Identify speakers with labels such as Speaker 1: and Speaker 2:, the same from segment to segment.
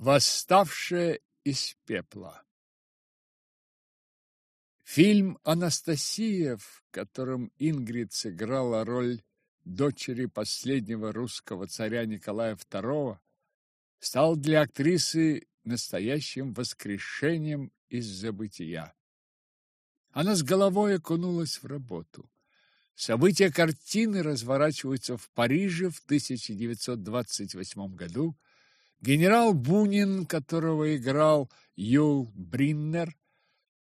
Speaker 1: Восставшая из пепла Фильм «Анастасия», в котором Ингрид сыграла роль дочери последнего русского царя Николая II, стал для актрисы настоящим воскрешением из забытия. Она с головой окунулась в работу. События картины разворачиваются в Париже в 1928 году. Генерал Бунин, которого играл Юл Бриннер,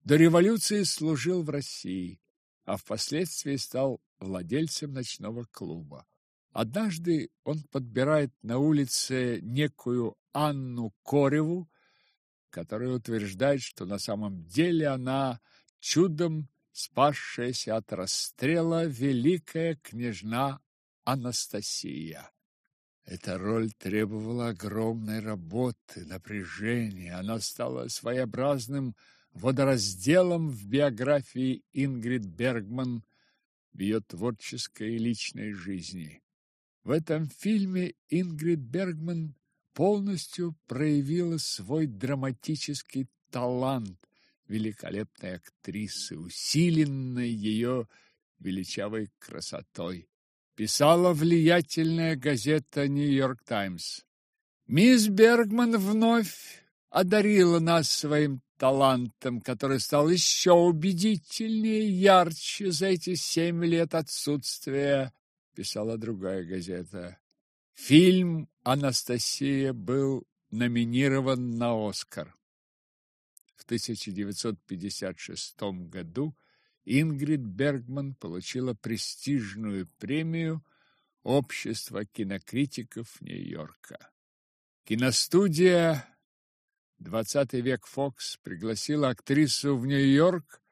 Speaker 1: до революции служил в России, а впоследствии стал владельцем ночного клуба. Однажды он подбирает на улице некую Анну Кореву, которая утверждает, что на самом деле она чудом спасшаяся от расстрела великая княжна Анастасия. Эта роль требовала огромной работы, напряжения. Она стала своеобразным водоразделом в биографии Ингрид Бергман в ее творческой и личной жизни. В этом фильме Ингрид Бергман полностью проявила свой драматический талант великолепной актрисы, усиленной ее величавой красотой. Писала влиятельная газета «Нью-Йорк Таймс». Мисс Бергман вновь одарила нас своим талантом, который стал еще убедительнее, ярче за эти семь лет отсутствия, писала другая газета. Фильм «Анастасия» был номинирован на Оскар. В 1956 году Ингрид Бергман получила престижную премию Общества кинокритиков Нью-Йорка. Киностудия Двадцатый век Фокс пригласила актрису в Нью-Йорк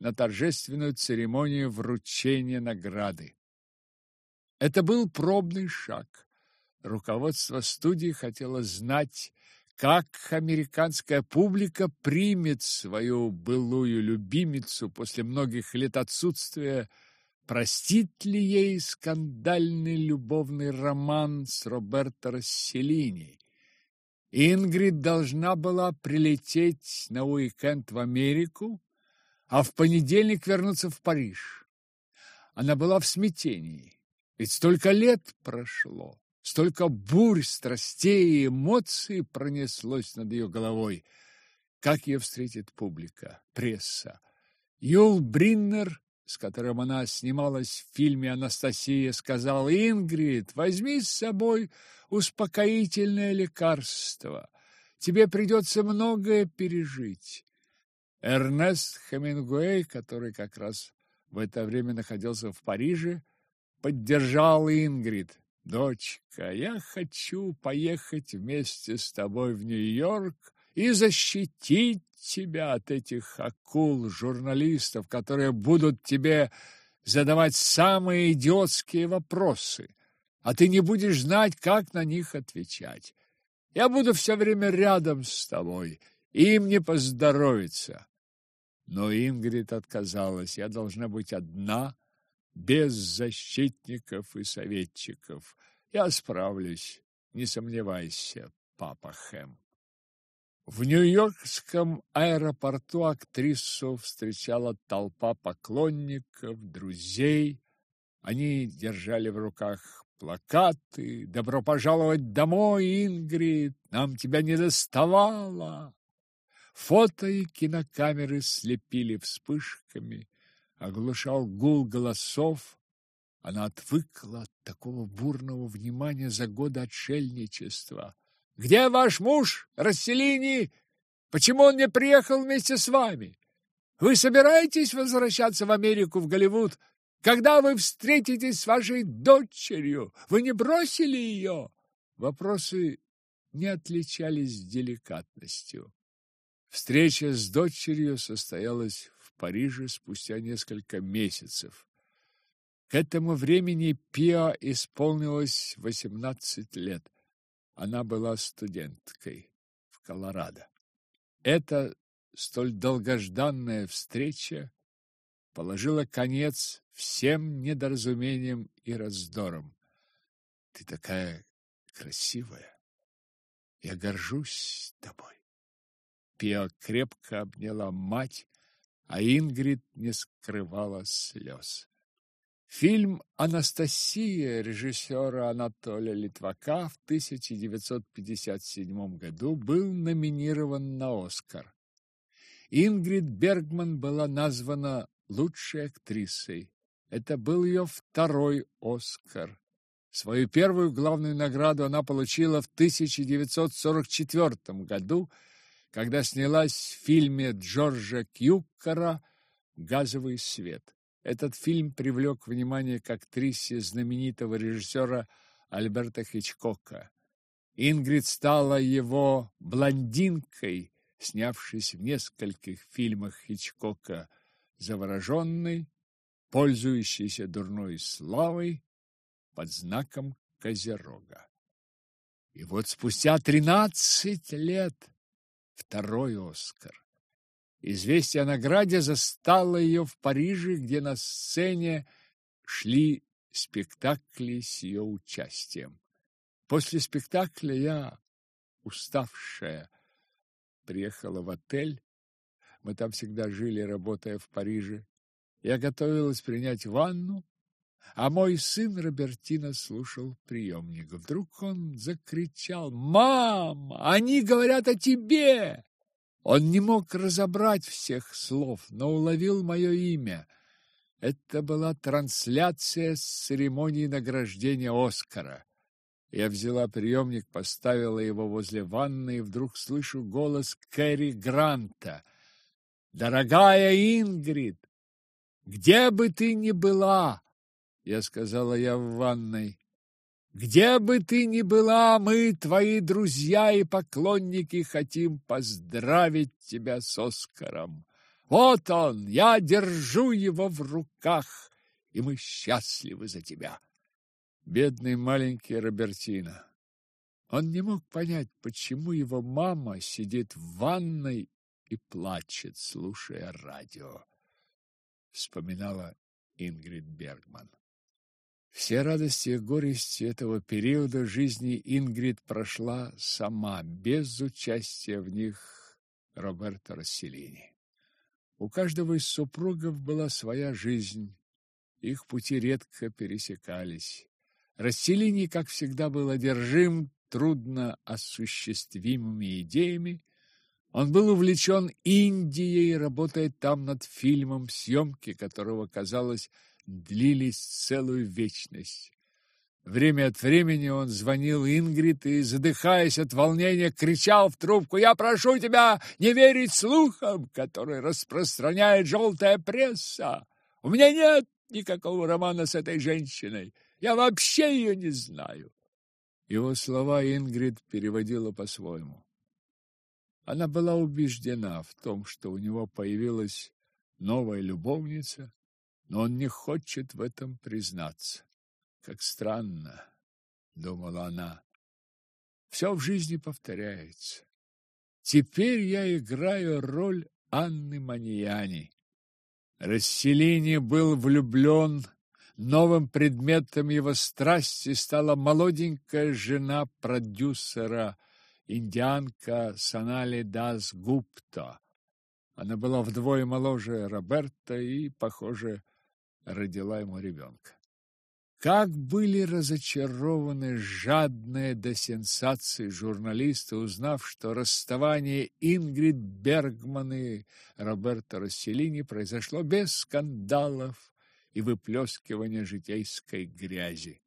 Speaker 1: на торжественную церемонию вручения награды. Это был пробный шаг. Руководство студии хотело знать, как американская публика примет свою былую любимицу после многих лет отсутствия, простит ли ей скандальный любовный роман с Роберто Расселини. Ингрид должна была прилететь на уикенд в Америку, а в понедельник вернуться в Париж. Она была в смятении, ведь столько лет прошло, столько бурь, страстей и эмоций пронеслось над ее головой. Как ее встретит публика, пресса? Юл Бриннер с которым она снималась в фильме «Анастасия», сказал «Ингрид, возьми с собой успокоительное лекарство. Тебе придется многое пережить». Эрнест Хемингуэй, который как раз в это время находился в Париже, поддержал Ингрид. «Дочка, я хочу поехать вместе с тобой в Нью-Йорк и защитить тебя от этих акул журналистов, которые будут тебе задавать самые идиотские вопросы, а ты не будешь знать, как на них отвечать. Я буду все время рядом с тобой, им не поздоровится. Но Ингрид отказалась. Я должна быть одна, без защитников и советчиков. Я справлюсь, не сомневайся, папа Хэм. В Нью-Йоркском аэропорту актрису встречала толпа поклонников, друзей. Они держали в руках плакаты «Добро пожаловать домой, Ингрид! Нам тебя не доставало!» Фото и кинокамеры слепили вспышками, оглушал гул голосов. Она отвыкла от такого бурного внимания за годы отшельничества. Где ваш муж, Расселини? Почему он не приехал вместе с вами? Вы собираетесь возвращаться в Америку, в Голливуд? Когда вы встретитесь с вашей дочерью? Вы не бросили ее?» Вопросы не отличались деликатностью. Встреча с дочерью состоялась Париже спустя несколько месяцев. К этому времени Пиа исполнилось восемнадцать лет. Она была студенткой в Колорадо. Эта столь долгожданная встреча положила конец всем недоразумениям и раздорам. Ты такая красивая. Я горжусь тобой. Пиа крепко обняла мать, а Ингрид не скрывала слез. Фильм «Анастасия» режиссера Анатолия Литвака в 1957 году был номинирован на «Оскар». Ингрид Бергман была названа лучшей актрисой. Это был ее второй «Оскар». Свою первую главную награду она получила в 1944 году, когда снялась в фильме Джорджа Кьюкера «Газовый свет». Этот фильм привлек внимание к актрисе знаменитого режиссера Альберта Хичкока. Ингрид стала его блондинкой, снявшись в нескольких фильмах Хичкока «Завороженный», пользующийся дурной славой под знаком Козерога. И вот спустя тринадцать лет второй Оскар. Известие о награде застало ее в Париже, где на сцене шли спектакли с ее участием. После спектакля я, уставшая, приехала в отель. Мы там всегда жили, работая в Париже. Я готовилась принять ванну, а мой сын Робертино слушал приемник. Вдруг он закричал «Мам, они говорят о тебе!» Он не мог разобрать всех слов, но уловил мое имя. Это была трансляция с церемонии награждения Оскара. Я взяла приемник, поставила его возле ванны и вдруг слышу голос Кэрри Гранта. «Дорогая Ингрид, где бы ты ни была!» Я сказала я в ванной. Где бы ты ни была, мы, твои друзья и поклонники, хотим поздравить тебя с Оскаром. Вот он, я держу его в руках, и мы счастливы за тебя. Бедный маленький Робертино. Он не мог понять, почему его мама сидит в ванной и плачет, слушая радио. Вспоминала Ингрид Бергман. Все радости и горести этого периода жизни Ингрид прошла сама, без участия в них Роберто Расселини. У каждого из супругов была своя жизнь, их пути редко пересекались. Расселини, как всегда, был одержим трудно осуществимыми идеями. Он был увлечен Индией, работая там над фильмом, съемки которого, казалось, длились целую вечность. Время от времени он звонил Ингрид и, задыхаясь от волнения, кричал в трубку «Я прошу тебя не верить слухам, которые распространяет желтая пресса! У меня нет никакого романа с этой женщиной! Я вообще ее не знаю!» Его слова Ингрид переводила по-своему. Она была убеждена в том, что у него появилась новая любовница, но он не хочет в этом признаться. Как странно, думала она. Все в жизни повторяется. Теперь я играю роль Анны Маньяни. Расселение был влюблен. Новым предметом его страсти стала молоденькая жена продюсера, индианка Санали Дас Гупта. Она была вдвое моложе Роберта и, похоже, родила ему ребенка. Как были разочарованы жадные до сенсаций журналисты, узнав, что расставание Ингрид Бергман и Роберто Расселини произошло без скандалов и выплескивания житейской грязи.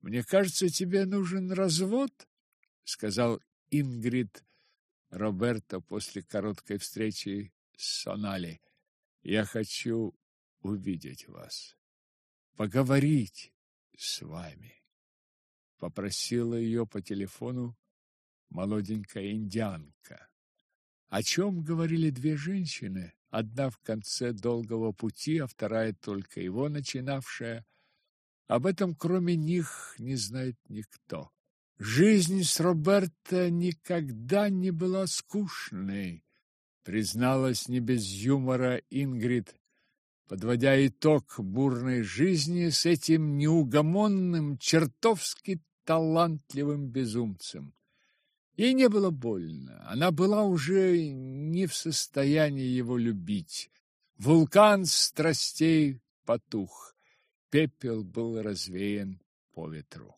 Speaker 1: «Мне кажется, тебе нужен развод», — сказал Ингрид Роберто после короткой встречи с Сонали. «Я хочу увидеть вас, поговорить с вами. Попросила ее по телефону молоденькая индианка. О чем говорили две женщины, одна в конце долгого пути, а вторая только его начинавшая. Об этом кроме них не знает никто. Жизнь с Роберто никогда не была скучной, призналась не без юмора Ингрид, подводя итог бурной жизни с этим неугомонным, чертовски талантливым безумцем. Ей не было больно, она была уже не в состоянии его любить. Вулкан страстей потух, пепел был развеян по ветру.